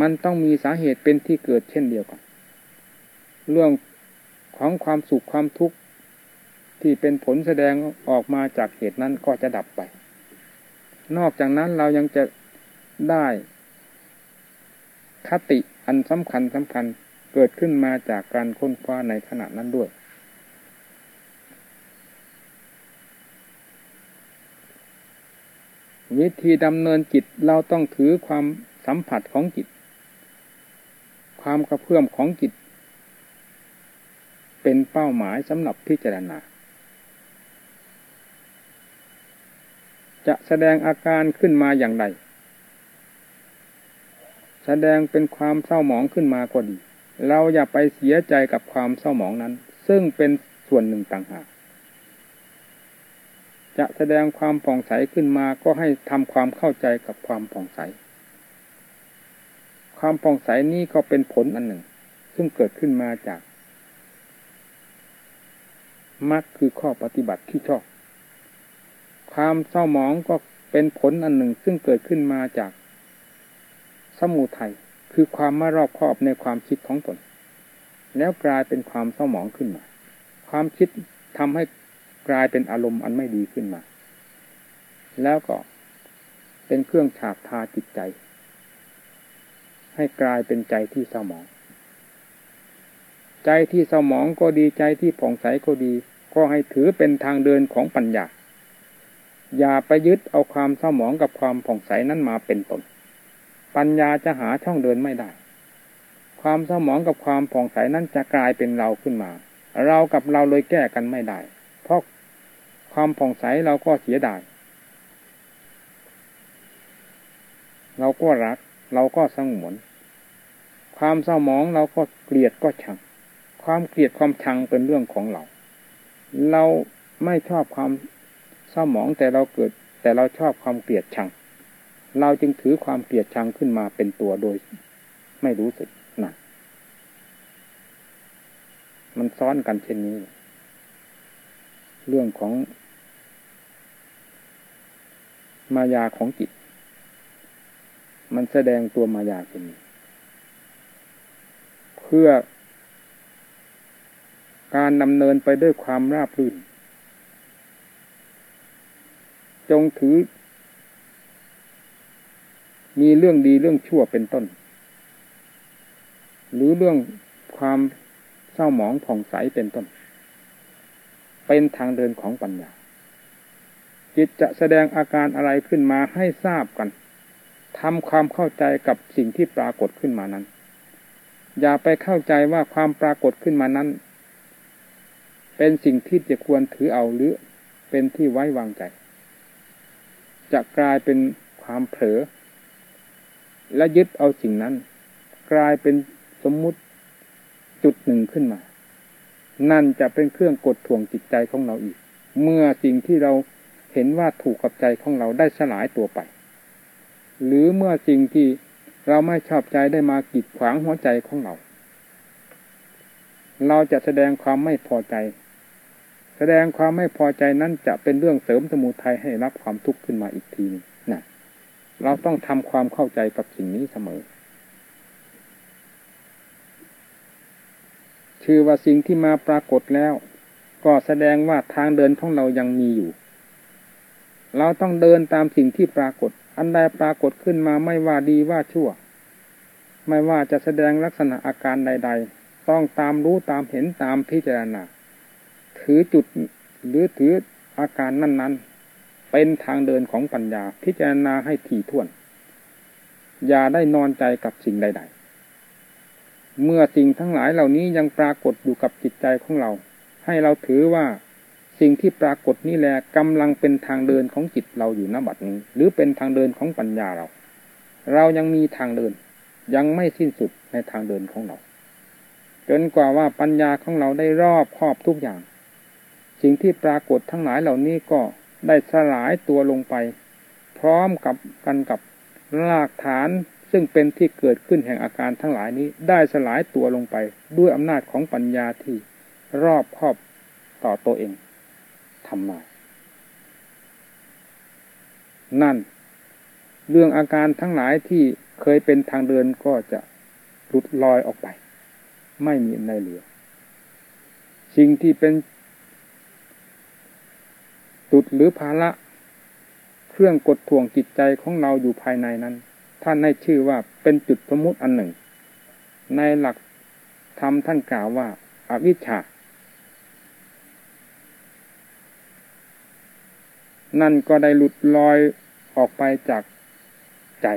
มันต้องมีสาเหตุเป็นที่เกิดเช่นเดียวกัน เรื่องของความสุขความทุกข์ที่เป็นผลแสดงออกมาจากเหตุนั้นก็จะดับไป นอกจากนั้นเรายังจะได้คติอันสำคัญสำคัญเกิดขึ้นมาจากการค้นคว้าในขณะนั้นด้วย วิธีดำเนินจิตเราต้องถือความสัมผัสของจิต ความกระเพื่อมของจิต เป็นเป้าหมายสำหรับพิจารณา จะแสดงอาการขึ้นมาอย่างไรแสดงเป็นความเศร้าหมองขึ้นมาก็ดี เราอย่าไปเสียใจกับความเศร้าหมองนั้น ซึ่งเป็นส่วนหนึ่งต่างหาก จะแสดงความผ่องใสขึ้นมาก็ให้ทำความเข้าใจกับความผ่องใส ความผ่องใสนี้ก็เป็นผลอันหนึ่ง ซึ่งเกิดขึ้นมาจากมรรคคือข้อปฏิบัติที่ชอบ ความเศร้าหมองก็เป็นผลอันหนึ่งซึ่งเกิดขึ้นมาจาก สมุทัยคือความไม่รอบคอบในความคิดของตน แล้วกลายเป็นความเศร้าหมองขึ้นมา ความคิดทำให้ กลายเป็นอารมณ์อันไม่ดีขึ้นมา แล้วก็เป็นเครื่องฉาบทาจิตใจ ให้กลายเป็นใจที่เศร้าหมอง ใจที่เศร้าหมองก็ดีใจที่ผ่องใสก็ดี ก็ให้ถือเป็นทางเดินของปัญญา อย่าไปยึดเอาความเศร้าหมองกับความผ่องใสนั้นมาเป็นตน ปัญญาจะหาช่องเดินไม่ได้ ความเศร้าหมองกับความผ่องใสนั้นจะกลายเป็นเราขึ้นมา เรากับเราเลยแก้กันไม่ได้ ความผ่องใสเราก็เสียดาย เราก็รัก เราก็สงวน ความเศร้าหมองเราก็เกลียดก็ชัง ความเกลียดความชังเป็นเรื่องของเรา เราไม่ชอบความเศร้าหมองแต่เราเกิด แต่เราชอบความเกลียดชัง เราจึงถือความเกลียดชังขึ้นมาเป็นตัวโดย ไม่รู้สึกนะมันซ้อนกันเช่นนี้ เรื่องของ มายาของจิต มันแสดงตัวมายาเป็นเพื่อการดำเนินไปด้วยความราบรื่น จงถือ มีเรื่องดีเรื่องชั่วเป็นต้น หรือเรื่องความเศร้าหมองผ่องใสเป็นต้น เป็นทางเดินของปัญญา จิตจะแสดงอาการอะไรขึ้นมาให้ทราบกันทำความเข้าใจกับสิ่งที่ปรากฏขึ้นมานั้น อย่าไปเข้าใจว่าความปรากฏขึ้นมานั้น เป็นสิ่งที่จะควรถือเอาหรือเป็นที่ไว้วางใจ จะกลายเป็นความเผลอและยึดเอาสิ่งนั้น กลายเป็นสมมุติจุดหนึ่งขึ้นมา นั่นจะเป็นเครื่องกดถ่วงจิตใจของเราอีก เมื่อสิ่งที่เรา เห็นว่าถูกกับใจของเราได้สลายตัวไป หรือเมื่อสิ่งที่เราไม่ชอบใจได้มากีดขวางหัวใจของเรา เราจะแสดงความไม่พอใจ แสดงความไม่พอใจนั้นจะเป็นเรื่องเสริมสมุทัยให้รับความทุกข์ขึ้นมาอีกทีนึงนะเราต้องทำความเข้าใจกับสิ่งนี้เสมอชื่อว่าสิ่งที่มาปรากฏแล้ว ก็แสดงว่าทางเดินของเรายังมีอยู่ เราต้องเดินตามสิ่งที่ปรากฏ อันใดปรากฏขึ้นมาไม่ว่าดีว่าชั่ว ไม่ว่าจะแสดงลักษณะอาการใด ๆ ต้องตามรู้ตามเห็นตามพิจารณาถือจุดหรือถืออาการนั้น ๆ เป็นทางเดินของปัญญา พิจารณาให้ถี่ถ้วน อย่าได้นอนใจกับสิ่งใด ๆ เมื่อสิ่งทั้งหลายเหล่านี้ยังปรากฏอยู่กับจิตใจของเรา ให้เราถือว่า สิ่งที่ปรากฏนี่แหละกำลังเป็นทางเดินของจิตเราอยู่ณบัดนี้ หรือเป็นทางเดินของปัญญาเรา เรายังมีทางเดิน ยังไม่สิ้นสุดในทางเดินของเรา จนกว่าว่าปัญญาของเราได้รอบครอบทุกอย่าง สิ่งที่ปรากฏทั้งหลายเหล่านี้ก็ได้สลายตัวลงไป พร้อมกับกันกับรากฐานซึ่งเป็นที่เกิดขึ้นแห่งอาการทั้งหลายนี้ได้สลายตัวลงไปด้วยอำนาจของปัญญาที่รอบครอบต่อตัวเอง ทำมานั่น เรื่องอาการทั้งหลายที่เคยเป็นทางเดินก็จะหลุดลอยออกไป ไม่มีในเหลือ สิ่งที่เป็นจุดหรือภาระเครื่องกดท่วงจิตใจของเราอยู่ภายในนั้น ท่านให้ชื่อว่าเป็นจุดสมมุติอันหนึ่ง ในหลักธรรมท่านกล่าวว่าอาวิชชา นั่นก็ได้หลุดลอยออกไปจากใจ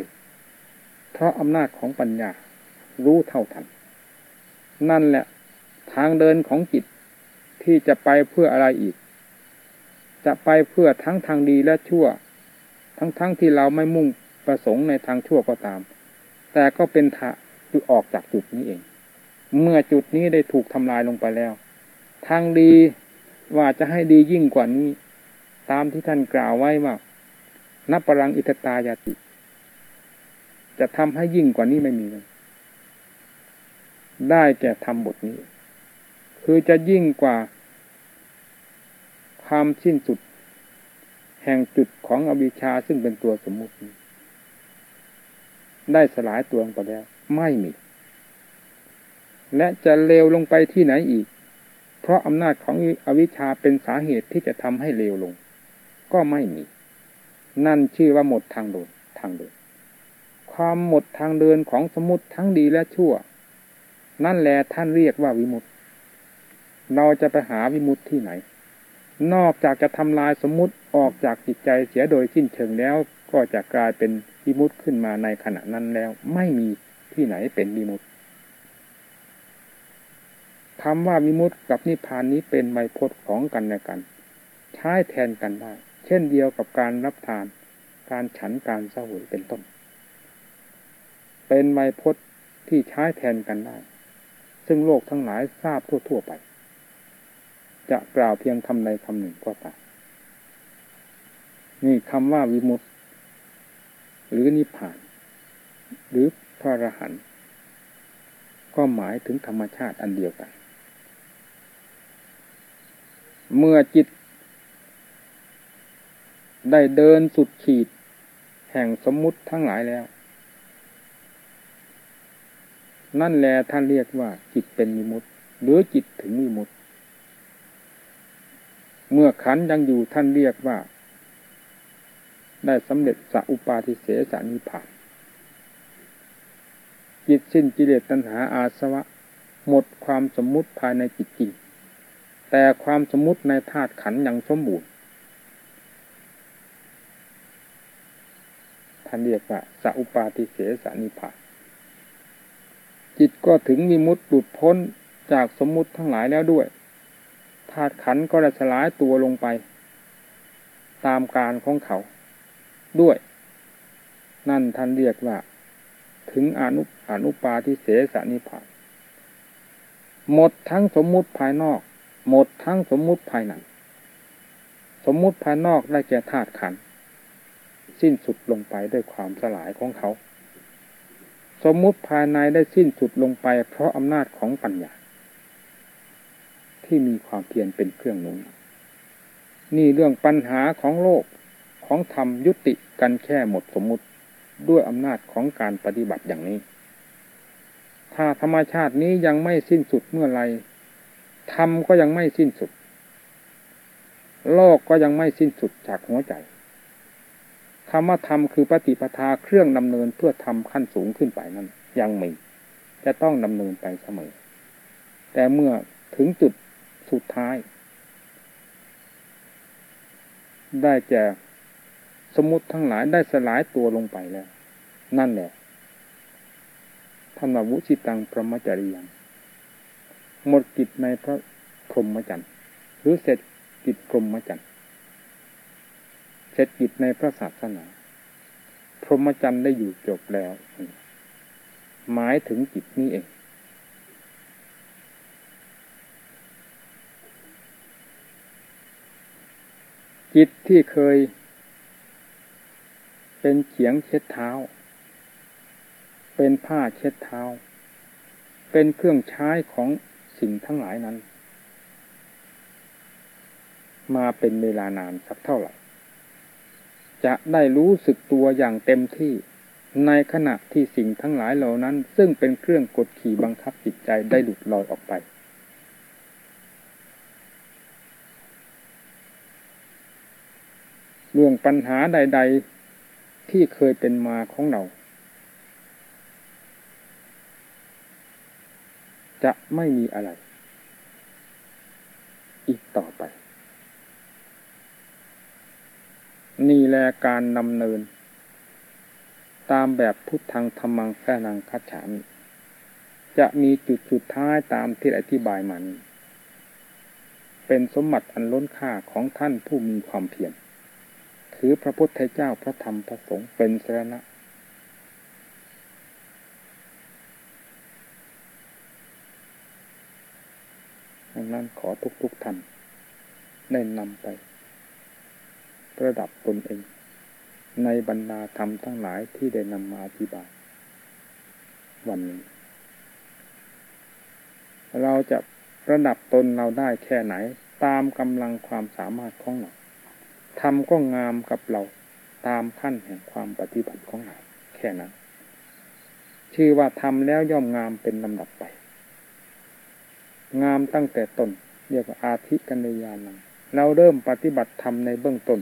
เพราะอำนาจของปัญญา รู้เท่าทัน นั่นแหละทางเดินของจิตที่จะไปเพื่ออะไรอีก จะไปเพื่อทั้งทางดีและชั่ว ทั้งๆทที่เราไม่มุ่งประสงค์ในทางชั่วก็ตาม แต่ก็เป็นทะคือออกจากจุดนี้เอง เมื่อจุดนี้ได้ถูกทำลายลงไปแล้ว ทางดีว่าจะให้ดียิ่งกว่านี้ ตามที่ท่านกล่าวไว้ว่านับปรังอิทตายาติ จะทำให้ยิ่งกว่านี้ไม่มีเลยได้แก่ทำบทนี้ คือจะยิ่งกว่า ความสิ้นสุด แห่งจุดของอวิชชาซึ่งเป็นตัวสมมุติ ได้สลายตัวลงไปแล้ว ไม่มี และจะเลวลงไปที่ไหนอีก เพราะอำนาจของอวิชชาเป็นสาเหตุที่จะทำให้เลวลง ก็ไม่มี นั่นชื่อว่าหมดทางเดินทางเดิน ความหมดทางเดินของสมุติทั้งดีและชั่ว นั่นแหละท่านเรียกว่าวิมุตเราจะไปหาวิมุตที่ไหน นอกจากจะทำลายสมมุติออกจากจิตใจเสียโดยสิ้นเชิงแล้วก็จะกลายเป็นวิมุตขึ้นมาในขณะนั้นแล้ว ไม่มีที่ไหนเป็นวิมุตคำว่าวิมุตกับนิพพานนี้เป็นไมพจน์ของกันและกัน ใช้แทนกันได้ เช่นเดียวกับการรับทาน การฉันการเสวยเป็นต้น เป็นไมพจน์ที่ใช้แทนกันได้ ซึ่งโลกทั้งหลายทราบทั่ว ๆ ไป จะกล่าวเพียงคำใดคำหนึ่งก็ตามนี่คำว่าวิมุตติหรือนิพพาน หรือพระอรหันต์ก็หมายถึงธรรมชาติอันเดียวกัน เมื่อจิต ได้เดินสุดขีด แห่งสมมุติทั้งหลายแล้ว นั่นแหละท่านเรียกว่าจิตเป็นมิมุตหรือจิตถึงมิมุตเมื่อขันยังอยู่ท่านเรียกว่า ได้สำเร็จสัอุปาทิเสสนิพานจิตสิ้นกิเลสตัณหาอาสวะ หมดความสมมุติภายในจิตจริงแต่ความสมมุติในธาตุขันยังสมบูรณ์ ท่านเรียกว่าสัอุปาทิเสสนิพาจิตก็ถึงมีมุตหลุดพ้นจากสมมุติทั้งหลายแล้วด้วยธาตุขันก็ได้สลายตัวลงไป ตามการของเขา ด้วย นั่นท่านเรียกว่า ถึงอนุอนุปาทิเสสนิพานหมดทั้งสมมุติภายนอก หมดทั้งสมมุติภายในสมมุติภายนอกได้แก่ธาตุขันธ์ สิ้นสุดลงไปด้วยความสลายของเขา สมมุติภายในได้สิ้นสุดลงไปเพราะอำนาจของปัญญา ที่มีความเพียรเป็นเครื่องหนุนนี่เรื่องปัญหาของโลกของธรรมยุติกันแค่หมดสมมุติด้วยอำนาจของการปฏิบัติอย่างนี้ ถ้าธรรมชาตินี้ยังไม่สิ้นสุดเมื่อไรธรรมก็ยังไม่สิ้นสุด โลกก็ยังไม่สิ้นสุดจากหัวใจ คำว่าธรรมคือปฏิปทาเครื่องดำเนินเพื่อทำขั้นสูงขึ้นไปนั้น ยังมีจะต้องดำเนินไปเสมอ แต่เมื่อถึงจุดสุดท้าย ได้แก่สมมติทั้งหลายได้สลายตัวลงไปแล้ว นั่นแหละธรรมวุชิตังพระมจริยังหมดกิจในพระพรหมจรรย์หรือเสร็จกิจพรหมจรรย์ เสร็จกิจในพระศาสนา พรหมจรรย์ได้อยู่จบแล้ว หมายถึงจิตนี้เอง จิตที่เคย เป็นเขียงเช็ดเท้า เป็นผ้าเช็ดเท้า เป็นเครื่องใช้ของสิ่งทั้งหลายนั้น มาเป็นเวลานานสักเท่าไหร่ จะได้รู้สึกตัวอย่างเต็มที่ ในขณะที่สิ่งทั้งหลายเหล่านั้น ซึ่งเป็นเครื่องกดขี่บังคับจิตใจได้หลุดลอยออกไปเรื่องปัญหาใด ๆที่เคยเป็นมาของเรา จะไม่มีอะไร อีกต่อไป นี่แลการนำเนิน ตามแบบพุทธังธรรมังแฝนังคัจฉามิจะมีจุดสุดท้ายตามที่อธิบายมานี้เป็นสมบัติอันล้นค่าของท่านผู้มีความเพียรถือพระพุทธเจ้าพระธรรมพระสงฆ์เป็นสรณะดังนั้นขอทุกๆท่านได้นำไป ระดับตนเอง ในบรรดาธรรมทั้งหลายที่ได้นำมาอธิบาย วันนี้ เราจะระดับตนเราได้แค่ไหน ตามกำลังความสามารถของเราทำก็งามกับเราตามขั้นแห่งความปฏิบัติของเราแค่นั้น ชื่อว่าทำแล้วย่อมงามเป็นลำดับไป งามตั้งแต่ตนเรียกว่าอาธิกัญญาณังเราเริ่มปฏิบัติธรรมในเบื้องต้น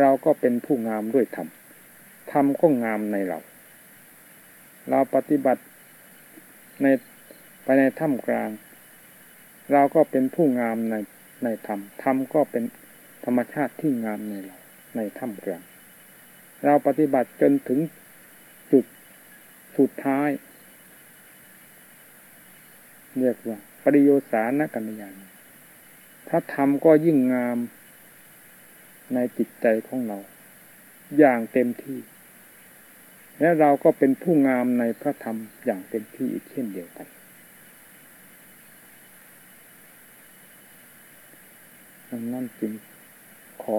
เราก็เป็นผู้งามด้วยธรรมธรรมก็งามในเรา เราปฏิบัติในไปในถ้ำกลาง เราก็เป็นผู้งามในในธรรมธรรมก็เป็นธรรมชาติที่งามในเราในถ้ำกลาง เราปฏิบัติจนถึงจุดสุดท้าย เรียกว่าปริโยสานกัญญาณถ้าทำก็ยิ่งงาม ในจิตใจของเรา อย่างเต็มที่ และเราก็เป็นผู้งามในพระธรรมอย่างเต็มที่อีกเช่นเดียวกันนั่นจริงขอ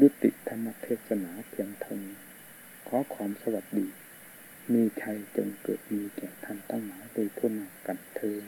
ยุติธรรมเทศนาเพียงเท่านี้ขอความสวัสดี มีชัยจงเกิดมีแก่ท่านตั้งหลายโดยทั่วหน้ากันเธอ